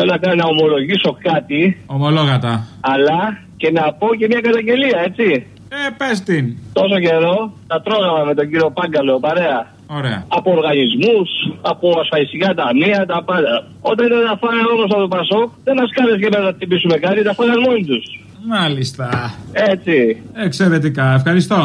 Θέλω να κάνω να ομολογήσω κάτι, Ομολόγατα. αλλά και να πω και μια καταγγελία, έτσι. Ε, πες την. Τόσο καιρό τα τρώγαμε με τον κύριο Πάγκαλο, παρέα. Ωραία. Από οργανισμούς, από ασφαλιστικά ταμεία, τα πάντα. Όταν ήταν να φάνε όμως από το Πασόκ, δεν μας κάνε και να τυπήσουμε κάτι, τα φάνε μόνοι τους. Μάλιστα. Έτσι. Εξαιρετικά. Ευχαριστώ.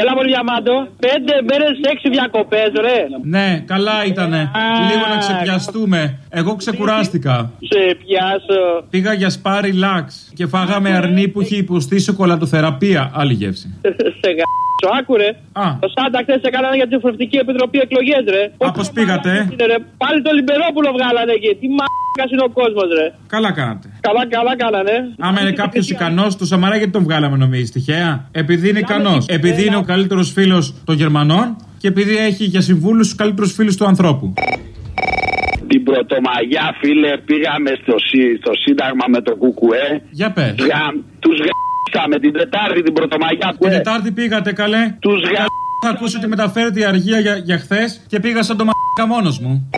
Έλα μου διαμάντο. Πέντε μέρες, έξι διακοπές, ρε. Ναι, καλά ήτανε. Λίγο να ξεπιαστούμε. Εγώ ξεκουράστηκα. Σε πιάσω. Πήγα για σπα relax και φάγαμε αρνί που είχε υποστεί σοκολατοθεραπεία. Άλλη γεύση. Σε γα***ο, άκουρε. Α, Το Σάντα χθες έκαναν για την Φορευτική Επιτροπή εκλογές, ρε. Α, πώς πήγατε, ε; Είναι, ρε. Πάλι το Λιμπερόπουλο βγάλανε εκεί. Τι μαλάκα είναι ο κόσμος, ρε. καλά κάνατε. Καλά, καλά κάνανε. Άμα είναι κάποιος ικανός, το Σαμαρά γιατί τον βγάλαμε νομίζεις τυχαία; Επειδή είναι ικανός. Επειδή είναι ο καλύτερος φίλος των Γερμανών και επειδή έχει για συμβούλους τους καλύτερους φίλους του ανθρώπου. Την Πρωτομαγιά, φίλε, πήγαμε στο, Σύ- στο Σύνταγμα με το ΚΚΕ. Για πες. Τους γάμισαμε την Τετάρτη την Πρωτομαγιά που Την Τετάρτη πήγατε καλέ. Τους Θα ακούσω ότι μεταφέρετε η αργία για, για χθες και πήγα σαν το μαλάκα μόνος μου.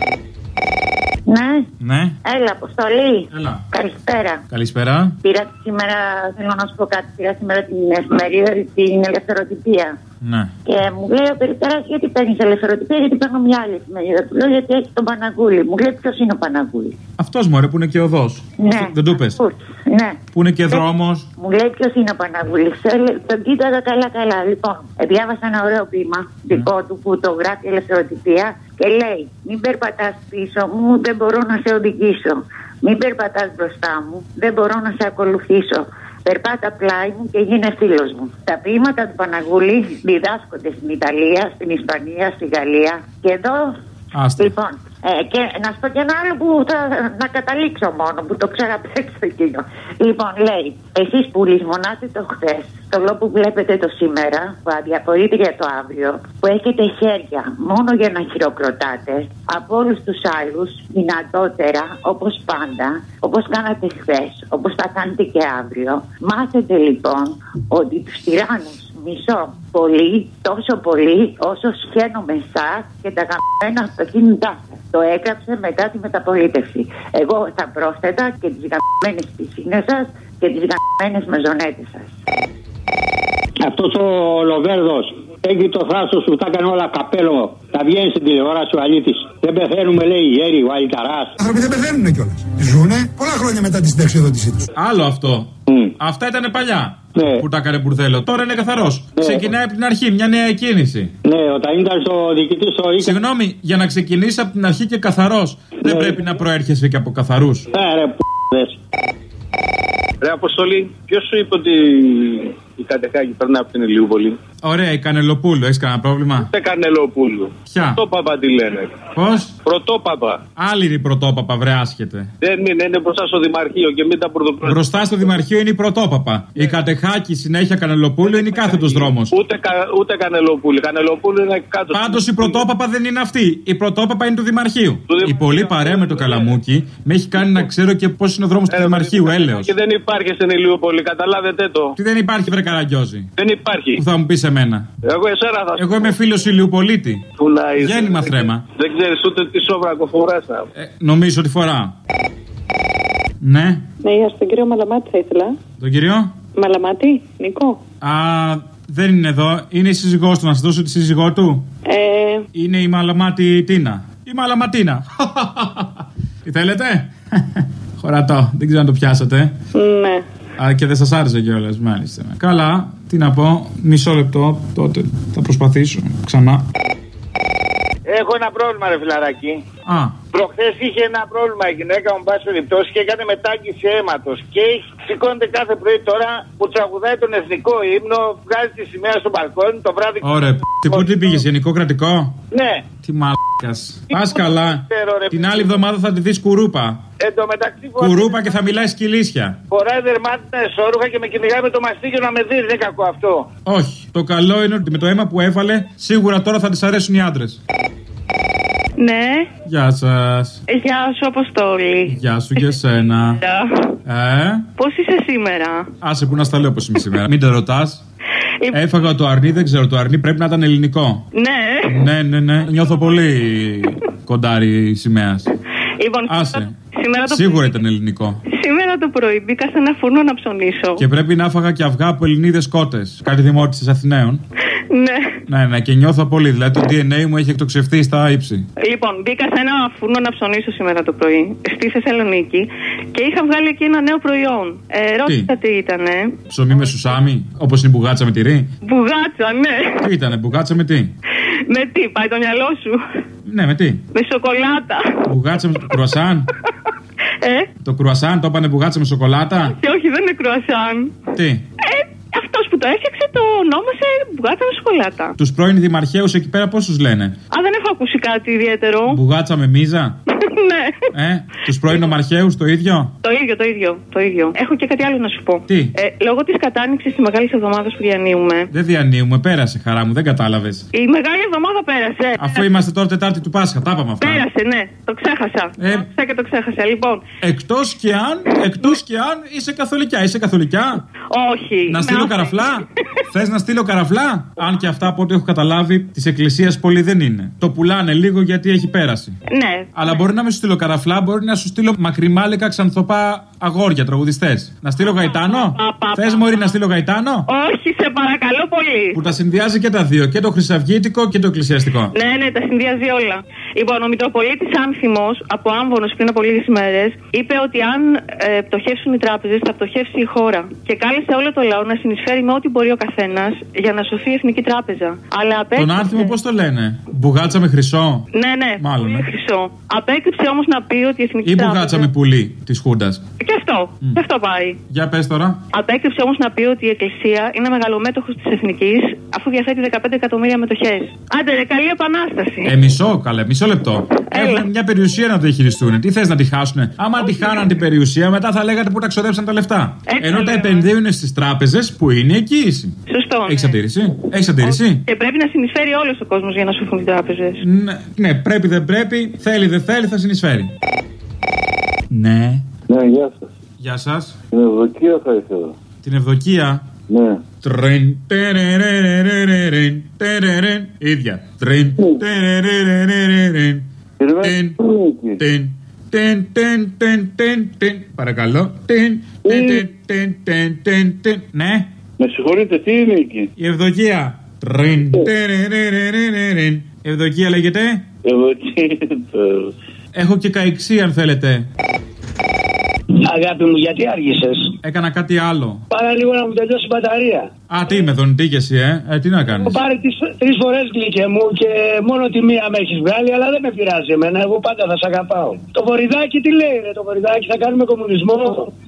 Ναι, Ναι, έλα, αποστολή. έλα. Καλησπέρα. Καλησπέρα. Πήρα σήμερα, θέλω να σου πω κάτι, πήρα σήμερα την εφημερίδα, την ελευθεροτυπία. Ναι. Και μου λέει ο Περιπέρας, γιατί παίρνεις ελευθεροτυπία, γιατί παίρνω μια άλλη εφημερίδα. Του λέω, γιατί έχει τον Παναγούλη. Μου λέει, ποιος είναι ο Παναγούλη. Αυτός μωρέ που είναι και οδό. Ναι. Δεν του πε. Πού, Ναι. Που είναι και δρόμος. Μου λέει ποιος είναι ο Παναγούλη. Τον κοίταγα καλά-καλά. Λοιπόν, ε, διάβασα ένα ωραίο ποίημα δικό του που το γράφει η ελευθεροτυπία και λέει: Μην περπατάς πίσω μου, δεν μπορώ να σε οδηγήσω. Μην περπατάς μπροστά μου, δεν μπορώ να σε ακολουθήσω. Περπάτα πλάι μου και γίνε φίλος μου. Τα ποίηματα του Παναγούλη διδάσκονται στην Ιταλία, στην Ισπανία, στη Γαλλία. Και εδώ Άστα. Λοιπόν, ε, και να σου πω και ένα άλλο που θα να καταλήξω μόνο, που το ξέρα απ' έξω εκείνο. Λοιπόν, λέει, εσείς που λησμονάτε το χθες, το λόγο που βλέπετε το σήμερα, που αδιαφορείτε για το αύριο, που έχετε χέρια μόνο για να χειροκροτάτε, από όλους τους άλλους, δυνατότερα, όπως πάντα, όπως κάνατε χθες, όπως θα κάνετε και αύριο, μάθετε λοιπόν ότι τους τυράννους μισώ πολύ, τόσο πολύ όσο σχένομαι εσάς και τα γαμμένα αυτοκίνητά σας. Το έγραψε μετά τη μεταπολίτευση. Εγώ θα πρόσθετα και τις γαμμένες πισίνες σας και τις γαμμένες μεζονέτες σας. Αυτός ο Λοβέρδος έχει το θράσος σου, τα έκανε όλα καπέλο. Θα βγαίνει στην τηλεόραση ο αλήτης. Δεν πεθαίνουμε, λέει η γέρη, ο αλυταράς. άνθρωποι δεν πεθαίνουν κιόλας. Ζούνε πολλά χρόνια μετά τη συνταξιοδότησή τους. Άλλο αυτό. Αυτά ήταν παλιά. Ναι. Που τα έκανε μπουρδέλο. Τώρα είναι καθαρός. Ξεκινάει από την αρχή, μια νέα κίνηση. Ναι, όταν ήταν στο διοικητή στο Ίκα. Συγγνώμη, για να ξεκινήσει από την αρχή και καθαρός, δεν πρέπει να προέρχεσαι και από καθαρούς. Ναι, ρε, π***δες. Ρε Αποστολή, ποιος σου είπε ότι η Κατεχάκη περνάει από την Ηλιούπολη; Ωραία, η Κανελοπούλου, έχεις κανένα πρόβλημα; Δεν Κανελοπούλου. Ποια; Πρωτόπαπα τι λένε. Πώς; Πρωτόπαπα. Άλλη είναι η πρωτόπαπα, βρε άσχετε. Δεν είναι, είναι μπροστά στο Δημαρχείο και μην τα πρωτοπρόεδρε. Μπροστά στο Δημαρχείο είναι η πρωτόπαπα. Η Κατεχάκη συνέχεια Κανελοπούλου είναι η κάθετο δρόμος. Ούτε, κα, ούτε Κανελοπούλου. Κανελοπούλου είναι κάτω. Πάντως η πρωτόπαπα δεν είναι αυτή. Η πρωτόπαπα είναι του Δημαρχείου. Η πολύ παρέα με το καλαμούκι με έχει κάνει να ξέρω και πώς είναι ο δρόμος του Δημαρχείου, έλεος. Και δεν υπάρχει στην Ηλιούπολη, καταλάβετε το. Τι δεν υπάρχει, βρε Καραγκιόζη. Δεν υπάρχει. Που θα μου πεις εμένα. Εγώ εσένα θα Εγώ είμαι φίλος Ηλιοπολίτη. Πού να είσαι. Γέννημα θρέμα. Δεν ξέρεις ούτε τι σόβρακο φορά. Ε, νομίζω ότι φορά. Ναι, Ναι, για στον κύριο Μαλαμάτη θα ήθελα. τον κύριο; Μαλαμάτη, Νικό. Α, δεν είναι εδώ. Είναι η σύζυγός του. Να σας δώσω τη σύζυγό του. Ε, Είναι η Μαλαμάτη Τίνα. Η Μαλαματίνα. Τι θέλετε; Χωρατό. Δεν ξέρω αν το πιάσατε. ναι. Α, και δεν σας άρεσε κιόλας, μάλιστα. Καλά, τι να πω. Μισό λεπτό τότε. Θα προσπαθήσω ξανά. Έχω ένα πρόβλημα, ρε φιλαράκι. Α, Προχθές είχε ένα πρόβλημα η γυναίκα μου, πάση περιπτώσει, και έκανε μετάγγιση αίματος. Και έχει- σηκώνεται κάθε πρωί τώρα που τραγουδάει τον εθνικό ύμνο, βγάζει τη σημαία στο μπαλκόνι το βράδυ. ωραία. Τι πού τι πήγες, Γενικό Κρατικό; Ναι. Τι μαλάκας. Πας καλά. ξέρω, ρε, Την άλλη εβδομάδα θα τη δεις κουρούπα. Εν τω μεταξύ Κουρούπα και θα μιλάει σκυλίσια. φοράει δερμάτινα εσόρουχα και με κυνηγάει με το μαστίγιο να με δεις. Δεν είναι κακό αυτό. Όχι. Το καλό είναι ότι με το αίμα που έβαλε, σίγουρα τώρα θα της αρέσουν οι άντρες. Ναι. Γεια σας. Γεια σου, Αποστόλη. Γεια σου και εσένα. Ε, Πώς είσαι σήμερα, άσε που να στα λέω πώς είμαι σήμερα. Μην το ρωτάς. Ε, Έφαγα το αρνί, δεν ξέρω. Το αρνί πρέπει να ήταν ελληνικό. Ναι. Ναι, ναι, ναι. Νιώθω πολύ κοντάρι σημαίας. Λοιπόν, Άσε. Σήμερα το, Σίγουρα ήταν ελληνικό. σήμερα το πρωί μπήκα σε ένα φούρνο να ψωνίσω. Και πρέπει να φάγα και αυγά από Ελληνίδες κότες. Κάτι δημότηση Αθηναίων. Ναι. Ναι, ναι, και νιώθω πολύ. Δηλαδή το DNA μου έχει εκτοξευτεί στα ύψη. Λοιπόν, μπήκα σε ένα φούρνο να ψωνίσω σήμερα το πρωί στη Θεσσαλονίκη και είχα βγάλει εκεί ένα νέο προϊόν. Ε, ρώτησα τι ήτανε. Ψωμί με σουσάμι, όπως είναι η μπουγάτσα με τυρί. Μπουγάτσα, ναι. Τι ήτανε, μπουγάτσα με τι; Με τι, πάει το μυαλό σου; Ναι, με τι; Με σοκολάτα. Μπουγάτσα με το κρουασάν; Ε, Το κρουασάν το έπανε μπουγάτσα με σοκολάτα; και όχι, δεν είναι κρουασάν. Τι; Ε, αυτός που το έφτιαξε το ονόμασε μπουγάτσα με σοκολάτα. Τους πρώην δημαρχαίους εκεί πέρα πώς τους λένε; Α, δεν έχω ακούσει κάτι ιδιαίτερο. Μπουγάτσα με μίζα; Ναι. Ε, τους πρώην ομαρχαίους το ίδιο; Το ίδιο, το ίδιο, το ίδιο. Έχω και κάτι άλλο να σου πω. Τι; Ε, λόγω της κατάνοιξης της μεγάλης εβδομάδας που διανύουμε. Δεν διανύουμε, πέρασε χαρά μου, δεν κατάλαβες. Η μεγάλη εβδομάδα πέρασε. Αφού είμαστε τώρα Τετάρτη του Πάσχα, τα είπαμε αυτά. Πέρασε, ναι, το ξέχασα. Ε. Το ξέχασα και το ξέχασα. Λοιπόν, Εκτός και αν, εκτός και αν είσαι καθολικιά. Είσαι καθολικιά; όχι. Να στείλω είμαι καραφλά; Θες να στείλω καραφλά; Αν και αυτά από ό,τι έχω καταλάβει της εκκλησίας πολύ δεν είναι. Το πουλάνε λίγο γιατί έχει πέρασει. Ναι. Αλλά μπορεί να με σου στείλω καραφλά, μπορεί να σου στείλω μακριμάλικα ξανθοπά αγόρια τραγουδιστές. Να στείλω γαϊτάνο; Θες μωρή να στείλω γαϊτάνο; Όχι, σε παρακαλώ πολύ. Που τα συνδυάζει και τα δύο. Και το χρυσαυγήτικο και το εκκλησιαστικό. Ναι, ναι, τα συνδυάζει όλα. Λοιπόν, ο Μητροπολίτης Άνθιμο από Άμβονο πριν από λίγες ημέρες είπε ότι αν ε, πτωχεύσουν οι τράπεζες, θα πτωχεύσει η χώρα. Και κάλεσε όλο το λαό να συνεισφέρει με ό,τι μπορεί ο καθένας για να σωθεί η εθνική τράπεζα. Αλλά Τον απέκρυψε. άρθιμο πώς το λένε; Μπουγάτσα με χρυσό; Ναι, ναι, Μάλλον, πολύ ε. χρυσό. Απέκρυψε όμως να πει ότι η εθνική Ή τράπεζα. μπουγάτσα με πουλί της Χούντας. Και αυτό. Και αυτό πάει. Για πες τώρα. Απέκρυψε όμως να πει ότι η Εκκλησία είναι μεγαλομέτωχος της Εθνικής αφού διαθέτει 15 εκατομμύρια μετοχές. Άντε, ρε, καλή επανάσταση. Ε, μισό, καλέ, μισό λεπτό. Έχουν μια περιουσία να το διαχειριστούν. Τι θες να τη χάσουν. Άμα τη χάναν την περιουσία, μετά θα λέγατε που τα ξοδέψαν τα λεφτά. Έτσι Ενώ τα λέω. επενδύουν στις τράπεζες που είναι εγγύηση. Σωστό. Έχεις ναι. αντίρρηση; Έχεις αντίρηση. Και πρέπει να συνεισφέρει όλος ο κόσμος για να σωθούν οι τράπεζες. Ναι, ναι, πρέπει δεν πρέπει, θέλει δεν θέλει, θα συνεισφέρει. Ναι. Ναι, γεια σας. Γεια σας. Την Ευδοκία θα ήθελα. Την Ευδοκία; Ναι. Τριν, τερερερερερερεν, τερερεν. Ίδια. Τριν, τερερερερερεν. Περιμένετε Τεν, πού είναι εκεί; τεν, τεν, τεν, τεν, τεν, τεν. Παρακαλώ. Τεν, τεν, τεν, τεν, τεν, τεν, τεν. Ναι, Με συγχωρείτε, τι είναι εκεί; η Ευδοκία. Τριν, τερερερερερεν. Ευδοκία λέγεται; Ευδοκία. Έχω και καϊξή αν θέλετε. Αγάπη μου, γιατί άργησες; Έκανα κάτι άλλο. Πάρα λίγο να μου τελειώσει η μπαταρία. Α, τι είμαι, δονητή και εσύ, ε. ε τι να κάνεις. Έχω πάρει τρεις φορές γλυκέ μου και μόνο τη μία με έχεις βγάλει, αλλά δεν με πειράζει εμένα. Εγώ πάντα θα σε αγαπάω. Το βορειδάκι τι λέει, ρε, το βορειδάκι θα κάνουμε κομμουνισμό.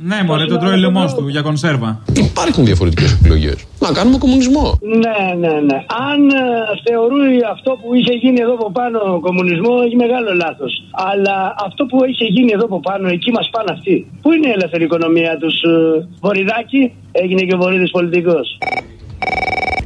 Ναι, μωρέ, το τρώει λαιμός του για κονσέρβα. Υπάρχουν διαφορετικές επιλογές. Να κάνουμε κομμουνισμό. Ναι, ναι, ναι. Αν ε, θεωρεί αυτό που είχε γίνει εδώ από πάνω κομμουνισμό, έχει μεγάλο λάθος. Αλλά αυτό που είχε γίνει εδώ από πάνω, εκεί μας πάνε αυτοί. Πού είναι η ελεύθερη οικονομία τους, ε, Βορειδάκη, έγινε και ο Βορύδης πολιτικός.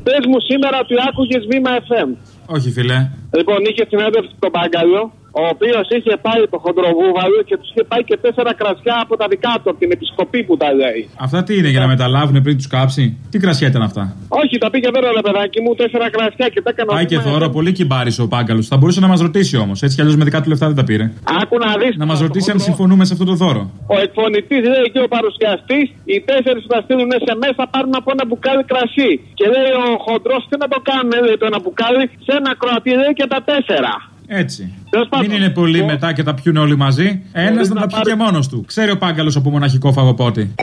Πες μου σήμερα ότι άκουγες βήμα FM. Όχι, φιλέ. Λοιπόν, είχε συνέντευξη στον Πάγκαλο, ο οποίος είχε πάει το χοντροβούβαλο και τους είχε πάει και τέσσερα κρασιά από τα δικά του, από την επισκοπή που τα λέει. Αυτά τι είναι για να μεταλάβουν πριν τους κάψει; Τι κρασιά ήταν αυτά; Όχι, τα πήγε εδώ ρε παιδάκι μου, τέσσερα κρασιά και τα έκανα. Πάει και βήμα δώρο, FM. πολύ κυμπάρη ο Πάγκαλος. Θα μπορούσε να μας ρωτήσει όμως. Έτσι κι αλλιώς με δικά του λεφτά δεν τα πήρε. Άκου να δεις. Να μας ρωτήσει αν συμφωνούμε σε αυτό το δώρο. Ο εκφωνητής λέει και ο παρουσιαστής, οι τέσσερις που θα στείλουν SMS θα πάρουν από ένα μπουκάλι κρασί. Και λέει ο χοντρός, τι να το κάνουμε, λέει το ένα μπουκάλι, σε ένα κροατή λέει και τα τέσσερα. Έτσι. Τέλος πάντων. Μην είναι πολύ μετά και τα πιούν όλοι μαζί. Ένας Μπορείς να να τα πιει πάρεις- και μόνος του. Ξέρει ο Πάγκαλος από μοναχικό φαγοπότη.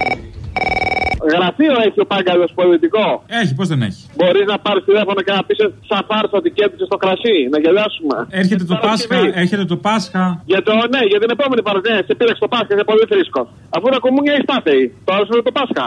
Γραφείο έχει ο πάγκαλος πολιτικό. Έχει, πώς δεν έχει. Μπορείς να πάρεις τηλέφωνο και να πει σαν φάρσα ότι κέρδισε το κρασί, να γελάσουμε. Έρχεται το Παρασκευή. Πάσχα, έρχεται το Πάσχα. Για το ναι, για την επόμενη παρουσία. Σε πήραξε το Πάσχα, είσαι πολύ φρίσκο. Αφού τα κομμούνια έχει πάθει. Τώρα σου το Πάσχα.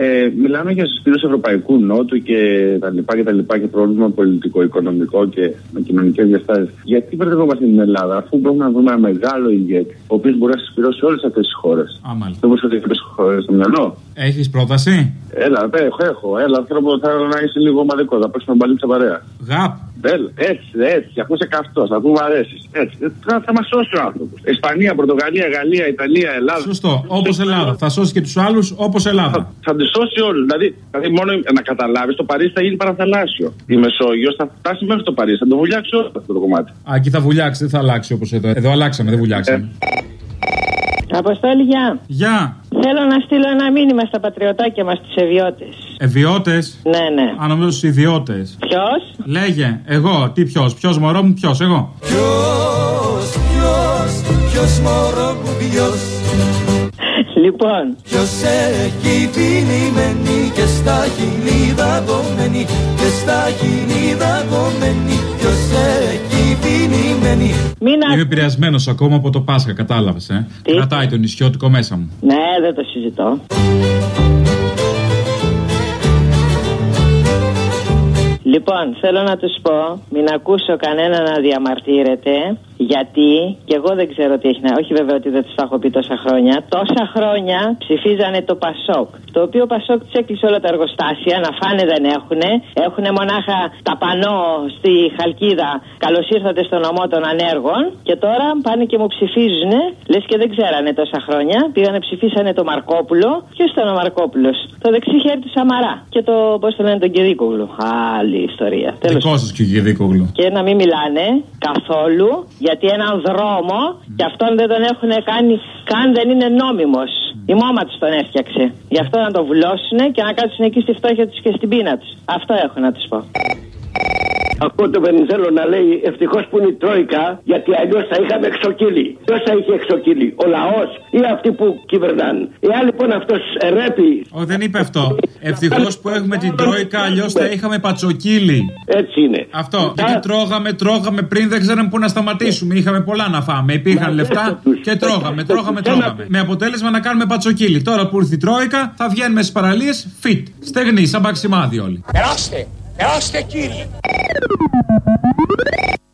Ε, μιλάμε για συσπήρωση Ευρωπαϊκού Νότου και τα λοιπά και τα λοιπά και πρόβλημα πολιτικό, οικονομικό και με κοινωνικές διαστάσεις. Γιατί μπερδευόμαστε στην Ελλάδα, αφού μπορούμε να βρούμε ένα μεγάλο ηγέτη, ο οποίος μπορεί να συσπηρώσει όλες αυτές τις χώρες. Α, μάλιστα. Δεν μπορείς να έχεις χώρε στο μυαλό. Έχεις πρόταση; Έλα, ε, έχω, έχω. Έλα, θέλω, θέλω να είσαι λίγο ομαδικός. Θα παίξουμε μπαλίτσα παρέα. Γαπ. Έλα, έτσι, έτσι. Ακούσε καυτός, θα μου αρέσεις. Έτσι. Ε, Θα, θα μας σώσει ο άνθρωπος. Ισπανία, Πορτογαλία, Γαλλία, Ιταλία, Ελλάδα. Σωστό. Όπως Ελλάδα. Θα σώσει και τους άλλους όπως Ελλάδα. Θα, θα τους σώσει όλους. Δηλαδή, δηλαδή, μόνο να καταλάβεις, το Παρίσι θα γίνει παραθαλάσσιο. Η Μεσόγειος θα φτάσει μέχρι το Παρίσι. Θα το βουλιάξει όλο αυτό το κομμάτι. Α, εκεί θα βουλιάξει, δεν θα αλλάξει όπως εδώ. Εδώ αλλάξαμε, δεν βουλιάξαμε. Αποστόλη, γεια. Γεια. Θέλω να στείλω ένα μήνυμα στα πατριωτάκια μας, τους Ευιώτες. Ευιώτες; Ναι, ναι. Αν νομίζω στου ιδιώτες. Ποιος; Λέγε, εγώ, τι ποιος, ποιος μωρό μου, ποιος, εγώ. Ποιος, ποιος, ποιος μωρό μου ποιος; Λοιπόν. Ποιος έχει πινημένη και στα χείλη δαγκωμένη Και στα χείλη δαγκωμένη Ποιος έχει πινημένη Μην Είμαι επηρεασμένος ακόμα από το Πάσχα, κατάλαβες, ε; Κρατάει το νησιώτικο μέσα μου. Ναι, δεν το συζητώ. Λοιπόν, θέλω να τους πω, μην ακούσω κανένα να διαμαρτύρεται, γιατί, και εγώ δεν ξέρω τι έχει να... Όχι βέβαια ότι δεν τους τα έχω πει τόσα χρόνια, τόσα χρόνια ψηφίζανε το Πασόκ, το οποίο Πασόκ τους έκλεισε όλα τα εργοστάσια, να φάνε δεν έχουνε, έχουνε μονάχα τα πανό στη Χαλκίδα, καλώς ήρθατε στο νομό των ανέργων, και τώρα πάνε και μου ψηφίζουν, λες και δεν ξέρανε τόσα χρόνια, πήγανε ψηφίσανε το Μαρκόπουλο, ποιος ήταν ο Μαρκόπουλος, το δεξί χέρι του Σαμαρά. Και το, πώς το λένε, τον Κυρίκογλου. Άλλη ιστορία. Τέλος Δικό σα και ο Γεδίκογλου. και να μην μιλάνε καθόλου γιατί έναν δρόμο και αυτόν δεν τον έχουν κάνει καν δεν είναι νόμιμος. Η μόμα του τον έφτιαξε. Γι' αυτό να τον βουλώσουν και να κάτσουν εκεί στη φτώχεια τους και στην πείνα τους. Αυτό έχω να τους πω. Ακούω τον Βενιζέλο να λέει ευτυχώς που είναι η Τρόικα, γιατί αλλιώς θα είχαμε εξοκύλι. Ποιος θα είχε εξοκύλι, ο λαός ή αυτοί που κυβερνάνε. Εάν λοιπόν αυτός ρέπει. Όχι, δεν είπε αυτό. Ευτυχώς που έχουμε την Τρόικα, αλλιώς θα είχαμε πατσοκύλι. Έτσι είναι. Αυτό. Γιατί τρώγαμε, τρώγαμε πριν, δεν ξέραμε πού να σταματήσουμε. Είχαμε πολλά να φάμε. Υπήρχαν λεφτά και τρώγαμε, τρώγαμε, τρώγαμε. Με αποτέλεσμα να κάνουμε πατσοκύλι. Τώρα που ήρθε η Τρόικα, θα βγαίνουμε στις παραλίες fit. Στεγνή, σαν παξιμάδι όλοι. Περάστε, περάστε κύριε